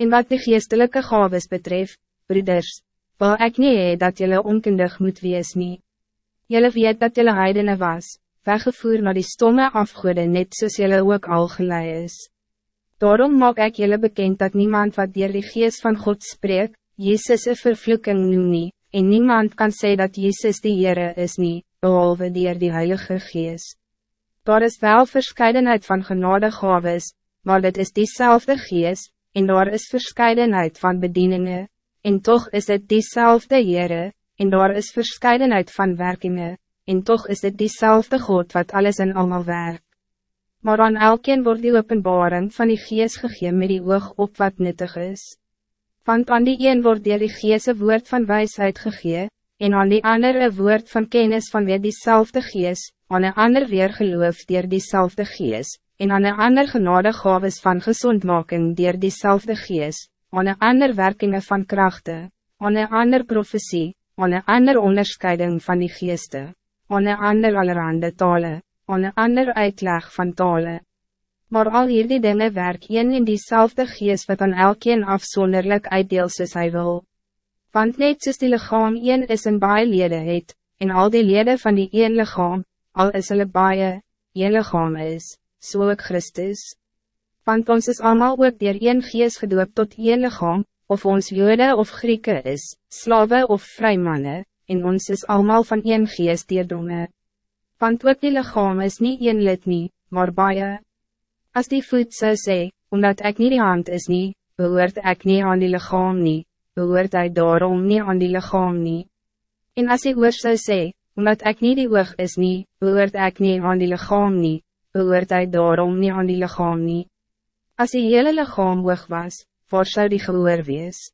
En wat de geestelijke gaves betreft, broeders, wil ik niet hee dat jullie onkundig moet wees nie. Jullie weet dat jullie heidene was, weggevoer naar die stomme afgoede net soos jullie ook al gelei is. Daarom maak ik jullie bekend dat niemand wat dier die geest van God spreekt, Jezus een vervloeking noem nie, en niemand kan zeggen dat Jezus de Heere is nie, behalve dier die Heilige Geest. Daar is wel verscheidenheid van genadegaves, maar dit is diezelfde Geest, en daar is verscheidenheid van bedieningen, en toch is het diezelfde Heere, en daar is verscheidenheid van werkingen, en toch is het diezelfde God wat alles in allemaal werkt. Maar aan elkeen wordt die openbaring van die Geest gegeven met die oog op wat nuttig is. Want aan die een wordt die Geest woord van wijsheid gegeven, en aan die ander een woord van kennis van weer diezelfde Geest, aan een ander weer geloof dier diezelfde Geest, en aan een ander genade gaves van gezondmaking dier diezelfde Geest, aan een ander werkingen van krachten, aan een ander profetie, aan een ander onderscheiding van die geesten, aan een ander allerhande talen, aan een ander uitleg van talen. Maar al hierdie dinge werk een in diezelfde geest wat aan elkeen afzonderlijk uitdeel soos hy wil. Want net soos die lichaam een is en baie lede het, en al die lede van die een lichaam, al is hulle baie, een lichaam is, so ook Christus. Want ons is allemaal ook dier een geest gedoop tot een lichaam, of ons jode of Grieken is, slawe of vrijmannen, en ons is allemaal van een geest deerdonge. Want ook die lichaam is niet een lid nie, maar baie. Als die voet zou sê, omdat ik niet die hand is nie, behoort ik niet aan die lichaam nie, behoort hij daarom niet aan die lichaam nie. En als die oor zou sê, omdat ik niet die oog is nie, behoort ik niet aan die lichaam nie, behoort hij daarom niet aan die lichaam nie. Als die hele lichaam oog was, waar zou die gehoor wees?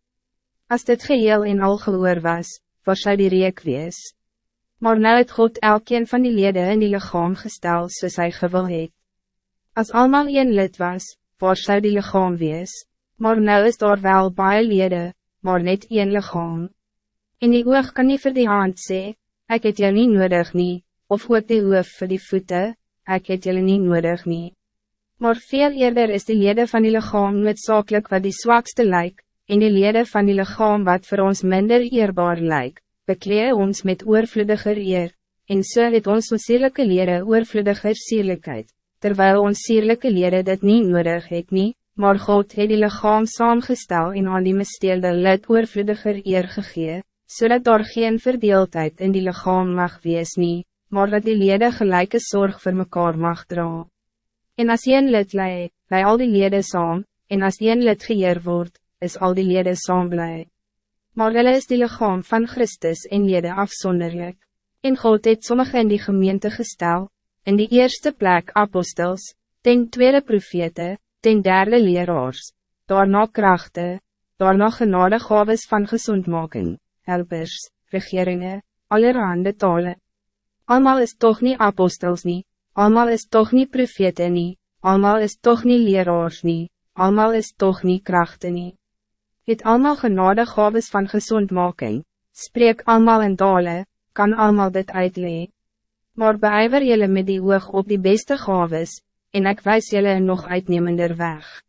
Als dit geheel in al gehoor was, waar zou die reek wees? Maar nou het God elkeen van die leden in die lichaam gestel soos hy gewil het. Als allemaal een lid was, waar zou die lichaam wees? Maar nou is daar wel baie lede, maar net een lichaam. In die oog kan nie vir die hand sê, ik het jou niet nodig nie, of ook die hoof vir die voeten, ik het jullie niet nodig nie. Maar veel eerder is de lede van die lichaam noodzakelijk wat die zwakste lijk, en die lede van die lichaam wat voor ons minder eerbaar lijk, beklee ons met oorvloediger eer, en so het ons sierlijke lede oorvloediger sierlijkheid, terwijl ons sierlijke lede dit niet nodig het nie, maar God het die lichaam saamgestel en aan die misteelde lid oorvloediger eer gegee, zodat so daar geen verdeeldheid in die lichaam mag wees nie, maar dat die lede gelijke zorg voor mekaar mag dra. En as een lid lei, lei al die lede saam, en as een lid geëer word, is al die lede saam blij. Maar hulle is die lichaam van Christus en lede afzonderlijk. En God het sommige in die gemeente gestel, in die eerste plek apostels, ten tweede profete, ten derde leraars, daarna krachten, daarna genade gaves van gezondmaking, helpers, regeringen, allerhande talen. Almal is toch niet apostels nie, almal is toch niet profete nie, almal is toch niet leraars nie, almal is toch niet krachten nie. Het almal genade gaves van gezondmaking, spreek almal in dale, kan almal dit uitlee. Maar beijver jullie met die oog op die beste gaves, en ik wijs jullie nog uitnemender weg.